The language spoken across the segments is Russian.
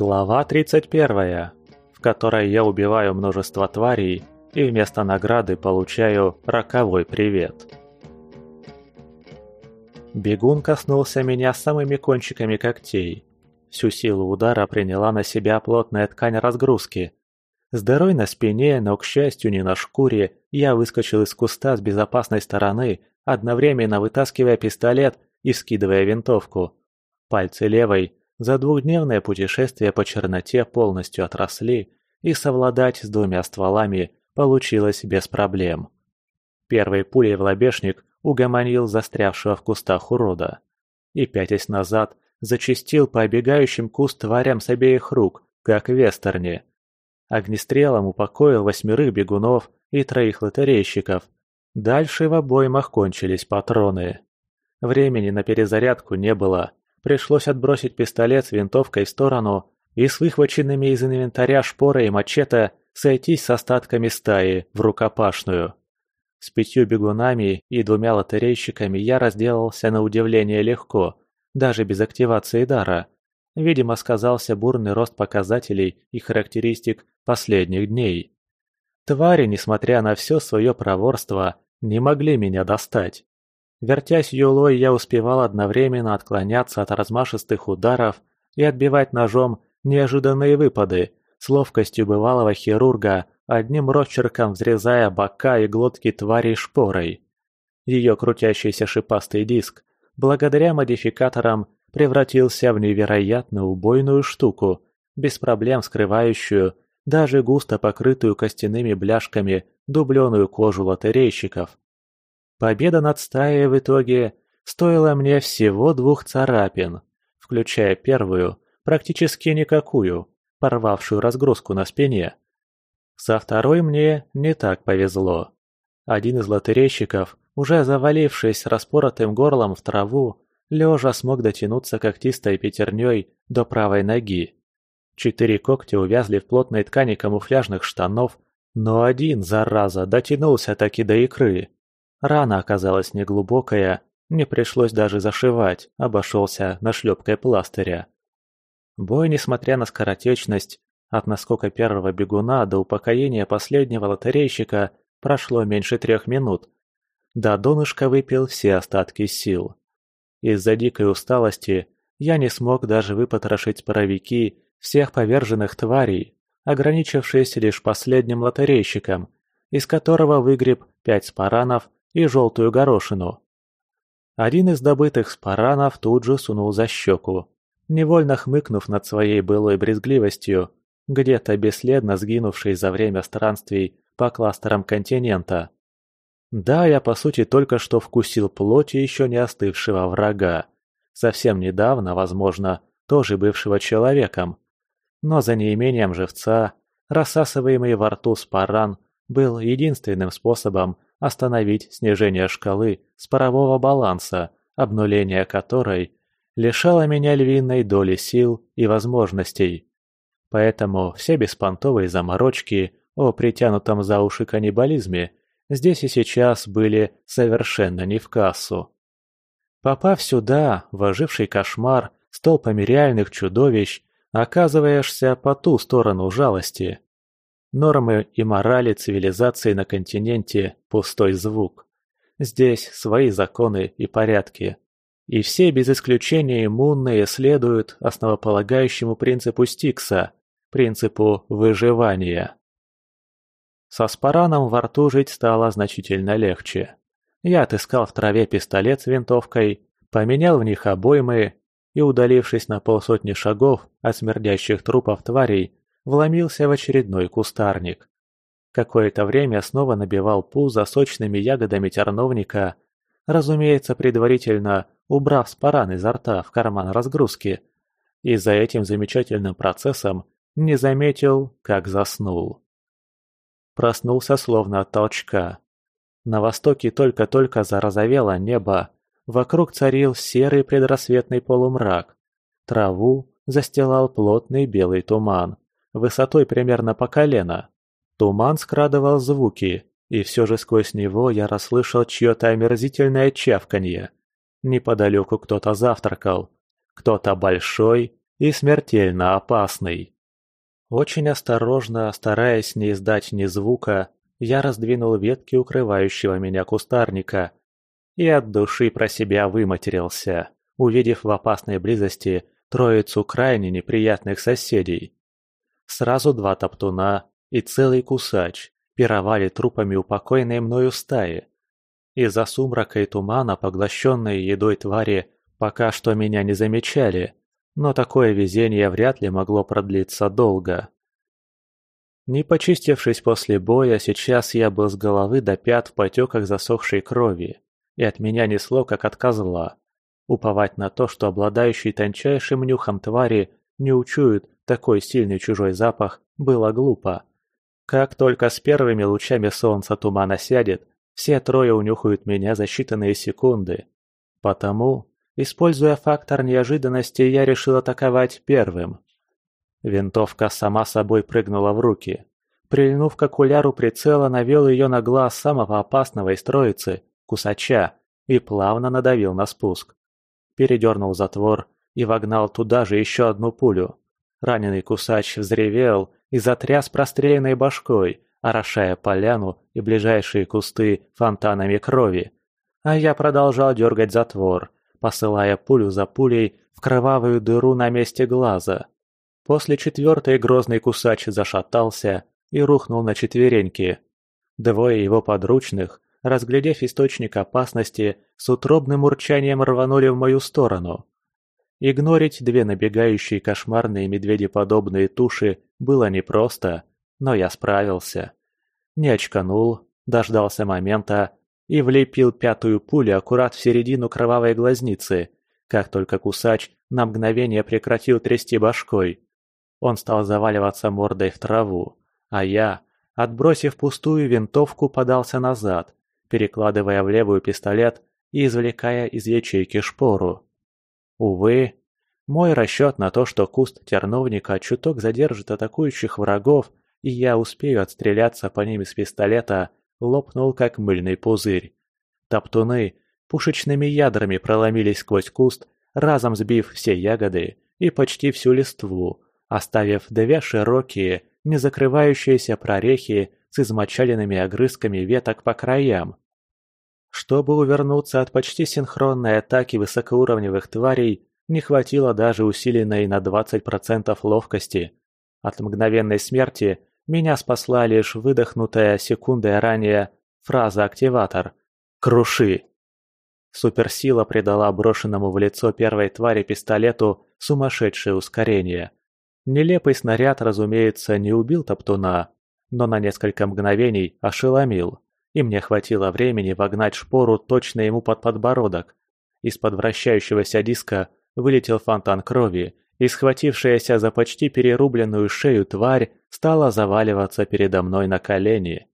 Глава 31, в которой я убиваю множество тварей и вместо награды получаю роковой привет. Бегун коснулся меня самыми кончиками когтей. Всю силу удара приняла на себя плотная ткань разгрузки. С дырой на спине, но, к счастью, не на шкуре, я выскочил из куста с безопасной стороны, одновременно вытаскивая пистолет и скидывая винтовку. Пальцы левой за двухдневное путешествие по черноте полностью отросли, и совладать с двумя стволами получилось без проблем. Первой пулей в лобешник угомонил застрявшего в кустах урода. И, пятясь назад, зачистил по обегающим куст тварям с обеих рук, как в вестерне. Огнестрелом упокоил восьмерых бегунов и троих лотерейщиков. Дальше в обоймах кончились патроны. Времени на перезарядку не было, Пришлось отбросить пистолет с винтовкой в сторону и с выхваченными из инвентаря шпорой и мачете сойтись с остатками стаи в рукопашную. С пятью бегунами и двумя лотерейщиками я разделался на удивление легко, даже без активации дара. Видимо, сказался бурный рост показателей и характеристик последних дней. Твари, несмотря на все свое проворство, не могли меня достать. Вертясь юлой, я успевал одновременно отклоняться от размашистых ударов и отбивать ножом неожиданные выпады, с ловкостью бывалого хирурга, одним росчерком взрезая бока и глотки твари шпорой. Ее крутящийся шипастый диск, благодаря модификаторам, превратился в невероятно убойную штуку, без проблем скрывающую даже густо покрытую костяными бляшками дубленую кожу лотерейщиков. Победа над стаей в итоге стоила мне всего двух царапин, включая первую, практически никакую, порвавшую разгрузку на спине. Со второй мне не так повезло. Один из лотерейщиков, уже завалившись распоротым горлом в траву, лежа смог дотянуться когтистой пятерней до правой ноги. Четыре когтя увязли в плотной ткани камуфляжных штанов, но один, зараза, дотянулся таки до икры. Рана оказалась неглубокая, не пришлось даже зашивать, обошелся нашлепкой пластыря. Бой, несмотря на скоротечность, от наскока первого бегуна до упокоения последнего лотерейщика прошло меньше трех минут. До донышка выпил все остатки сил. Из-за дикой усталости я не смог даже выпотрошить паровики всех поверженных тварей, ограничившись лишь последним лотерейщиком, из которого выгреб пять спаранов и желтую горошину. Один из добытых спаранов тут же сунул за щеку, невольно хмыкнув над своей былой брезгливостью, где-то бесследно сгинувшей за время странствий по кластерам континента. Да, я по сути только что вкусил плоти еще не остывшего врага, совсем недавно, возможно, тоже бывшего человеком. Но за неимением живца, рассасываемый во рту спаран был единственным способом остановить снижение шкалы с парового баланса, обнуление которой лишало меня львиной доли сил и возможностей. Поэтому все беспонтовые заморочки о притянутом за уши каннибализме здесь и сейчас были совершенно не в кассу. Попав сюда, в оживший кошмар с толпами реальных чудовищ, оказываешься по ту сторону жалости. Нормы и морали цивилизации на континенте – пустой звук. Здесь свои законы и порядки. И все без исключения иммунные следуют основополагающему принципу Стикса – принципу выживания. Со спараном во рту жить стало значительно легче. Я отыскал в траве пистолет с винтовкой, поменял в них обоймы и, удалившись на полсотни шагов от смердящих трупов тварей, вломился в очередной кустарник. Какое-то время снова набивал пузо сочными ягодами терновника, разумеется, предварительно убрав спаран изо рта в карман разгрузки, и за этим замечательным процессом не заметил, как заснул. Проснулся словно от толчка. На востоке только-только зарозовело небо, вокруг царил серый предрассветный полумрак. Траву застилал плотный белый туман высотой примерно по колено. Туман скрадывал звуки, и все же сквозь него я расслышал чье-то омерзительное чавканье. Неподалеку кто-то завтракал. Кто-то большой и смертельно опасный. Очень осторожно, стараясь не издать ни звука, я раздвинул ветки укрывающего меня кустарника и от души про себя выматерился, увидев в опасной близости троицу крайне неприятных соседей. Сразу два топтуна и целый кусач пировали трупами упокоенной мною стаи. Из-за сумрака и тумана, поглощенные едой твари, пока что меня не замечали, но такое везение вряд ли могло продлиться долго. Не почистившись после боя, сейчас я был с головы до пят в потеках засохшей крови, и от меня несло, как от козла. Уповать на то, что обладающий тончайшим нюхом твари не учуют такой сильный чужой запах, было глупо. Как только с первыми лучами солнца тумана сядет, все трое унюхают меня за считанные секунды. Потому, используя фактор неожиданности, я решил атаковать первым. Винтовка сама собой прыгнула в руки. Прильнув к окуляру прицела, навел ее на глаз самого опасного из троицы, кусача, и плавно надавил на спуск. Передернул затвор и вогнал туда же еще одну пулю. Раненый кусач взревел и затряс простреленной башкой, орошая поляну и ближайшие кусты фонтанами крови. А я продолжал дергать затвор, посылая пулю за пулей в кровавую дыру на месте глаза. После четвертой грозный кусач зашатался и рухнул на четвереньки. Двое его подручных, разглядев источник опасности, с утробным урчанием рванули в мою сторону. Игнорить две набегающие кошмарные медведеподобные туши было непросто, но я справился. Не очканул, дождался момента и влепил пятую пулю аккурат в середину кровавой глазницы, как только кусач на мгновение прекратил трясти башкой. Он стал заваливаться мордой в траву, а я, отбросив пустую винтовку, подался назад, перекладывая в левую пистолет и извлекая из ячейки шпору. Увы, мой расчет на то, что куст терновника чуток задержит атакующих врагов, и я успею отстреляться по ним из пистолета, лопнул как мыльный пузырь. Топтуны пушечными ядрами проломились сквозь куст, разом сбив все ягоды и почти всю листву, оставив две широкие, не закрывающиеся прорехи с измочаленными огрызками веток по краям. Чтобы увернуться от почти синхронной атаки высокоуровневых тварей, не хватило даже усиленной на 20% ловкости. От мгновенной смерти меня спасла лишь выдохнутая секундой ранее фраза-активатор «Круши!». Суперсила придала брошенному в лицо первой твари пистолету сумасшедшее ускорение. Нелепый снаряд, разумеется, не убил Топтуна, но на несколько мгновений ошеломил и мне хватило времени вогнать шпору точно ему под подбородок. Из-под вращающегося диска вылетел фонтан крови, и схватившаяся за почти перерубленную шею тварь стала заваливаться передо мной на колени.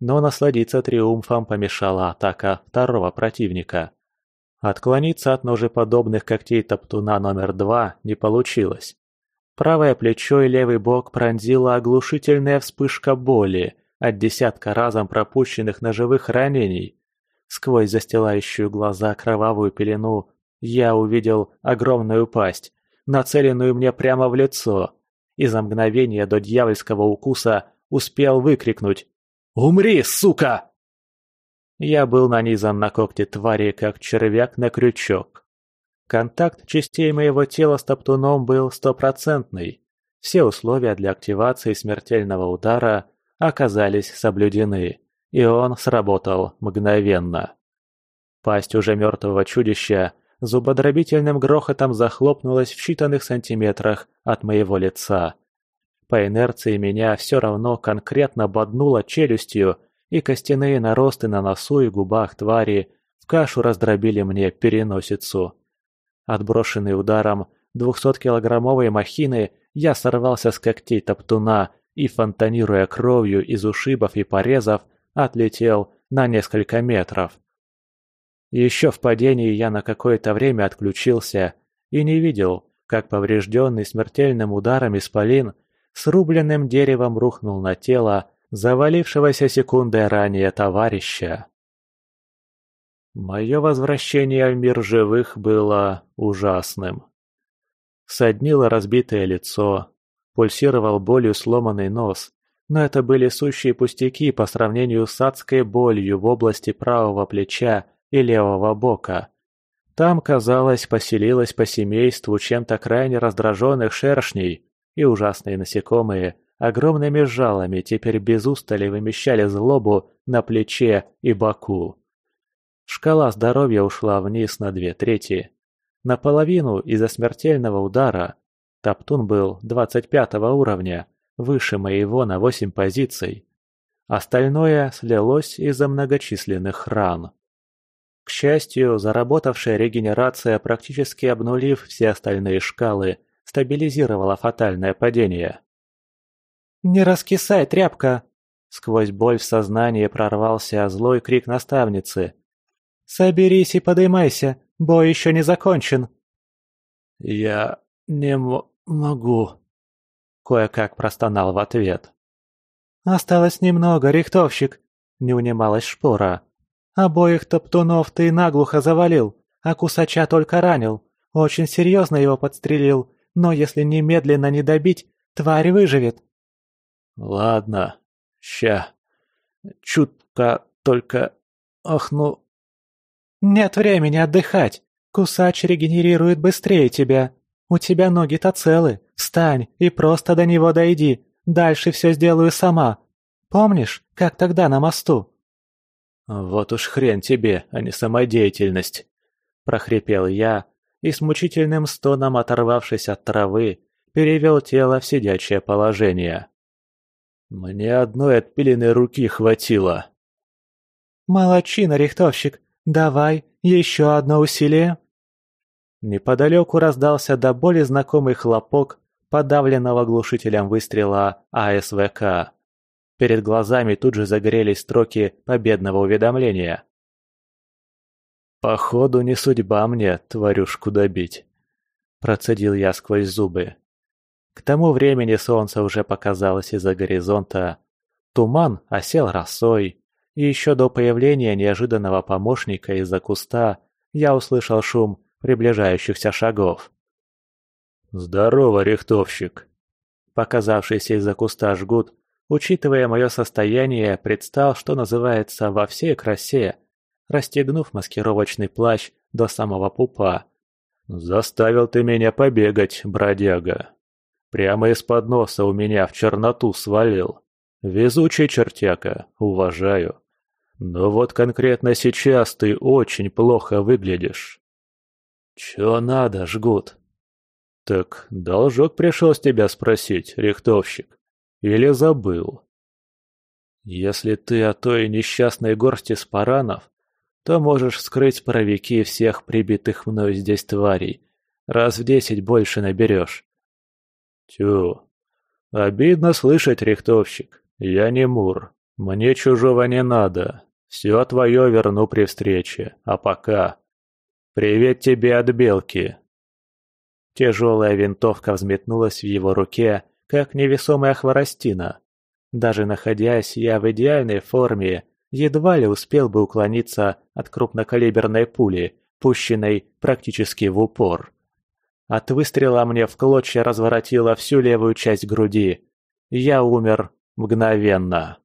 Но насладиться триумфом помешала атака второго противника. Отклониться от ножеподобных когтей топтуна номер два не получилось. Правое плечо и левый бок пронзила оглушительная вспышка боли, от десятка разом пропущенных ножевых ранений. Сквозь застилающую глаза кровавую пелену я увидел огромную пасть, нацеленную мне прямо в лицо, и за мгновение до дьявольского укуса успел выкрикнуть «Умри, сука!». Я был нанизан на когти твари, как червяк на крючок. Контакт частей моего тела с топтуном был стопроцентный. Все условия для активации смертельного удара оказались соблюдены, и он сработал мгновенно. Пасть уже мертвого чудища зубодробительным грохотом захлопнулась в считанных сантиметрах от моего лица. По инерции меня все равно конкретно боднуло челюстью, и костяные наросты на носу и губах твари в кашу раздробили мне переносицу. Отброшенный ударом двухсоткилограммовой махины, я сорвался с когтей топтуна и, фонтанируя кровью из ушибов и порезов, отлетел на несколько метров. Еще в падении я на какое-то время отключился и не видел, как поврежденный смертельным ударом исполин с рубленным деревом рухнул на тело завалившегося секундой ранее товарища. Мое возвращение в мир живых было ужасным. Соднило разбитое лицо, пульсировал болью сломанный нос, но это были сущие пустяки по сравнению с адской болью в области правого плеча и левого бока. Там, казалось, поселилось по семейству чем-то крайне раздраженных шершней, и ужасные насекомые огромными жалами теперь без устали вымещали злобу на плече и боку. Шкала здоровья ушла вниз на две трети. Наполовину из-за смертельного удара. Топтун был 25 уровня, выше моего на 8 позиций. Остальное слилось из-за многочисленных ран. К счастью, заработавшая регенерация, практически обнулив все остальные шкалы, стабилизировала фатальное падение. «Не раскисай, тряпка!» Сквозь боль в сознании прорвался злой крик наставницы. «Соберись и подымайся, бой еще не закончен!» «Я не могу...» Кое-как простонал в ответ. «Осталось немного, рихтовщик!» Не унималась шпора. «Обоих топтунов ты наглухо завалил, а кусача только ранил. Очень серьезно его подстрелил, но если немедленно не добить, тварь выживет». «Ладно, ща. Чутка только... Ах, ну...» «Нет времени отдыхать. Кусач регенерирует быстрее тебя. У тебя ноги-то целы. Встань и просто до него дойди. Дальше все сделаю сама. Помнишь, как тогда на мосту?» «Вот уж хрен тебе, а не самодеятельность!» – прохрипел я и с мучительным стоном, оторвавшись от травы, перевел тело в сидячее положение. Мне одной отпиленной руки хватило. «Молодчина, рихтовщик! Давай, еще одно усилие!» Неподалеку раздался до боли знакомый хлопок подавленного глушителем выстрела АСВК. Перед глазами тут же загорелись строки победного уведомления. «Походу, не судьба мне тварюшку добить», – процедил я сквозь зубы. К тому времени солнце уже показалось из-за горизонта. Туман осел росой, и еще до появления неожиданного помощника из-за куста я услышал шум приближающихся шагов. «Здорово, рихтовщик!» Показавшийся из-за куста жгут, учитывая мое состояние, предстал, что называется, во всей красе, расстегнув маскировочный плащ до самого пупа. «Заставил ты меня побегать, бродяга!» Прямо из-под носа у меня в черноту свалил. Везучий чертяка, уважаю. Но вот конкретно сейчас ты очень плохо выглядишь. Чё надо, жгут? Так должок пришел с тебя спросить, рихтовщик. Или забыл? Если ты о той несчастной горсти спаранов, то можешь вскрыть паровики всех прибитых мной здесь тварей. Раз в десять больше наберешь. Тю. Обидно слышать, рихтовщик. Я не Мур. Мне чужого не надо. Все твое верну при встрече. А пока... Привет тебе от Белки. Тяжелая винтовка взметнулась в его руке, как невесомая хворостина. Даже находясь я в идеальной форме, едва ли успел бы уклониться от крупнокалиберной пули, пущенной практически в упор. От выстрела мне в клочья разворотило всю левую часть груди. Я умер мгновенно.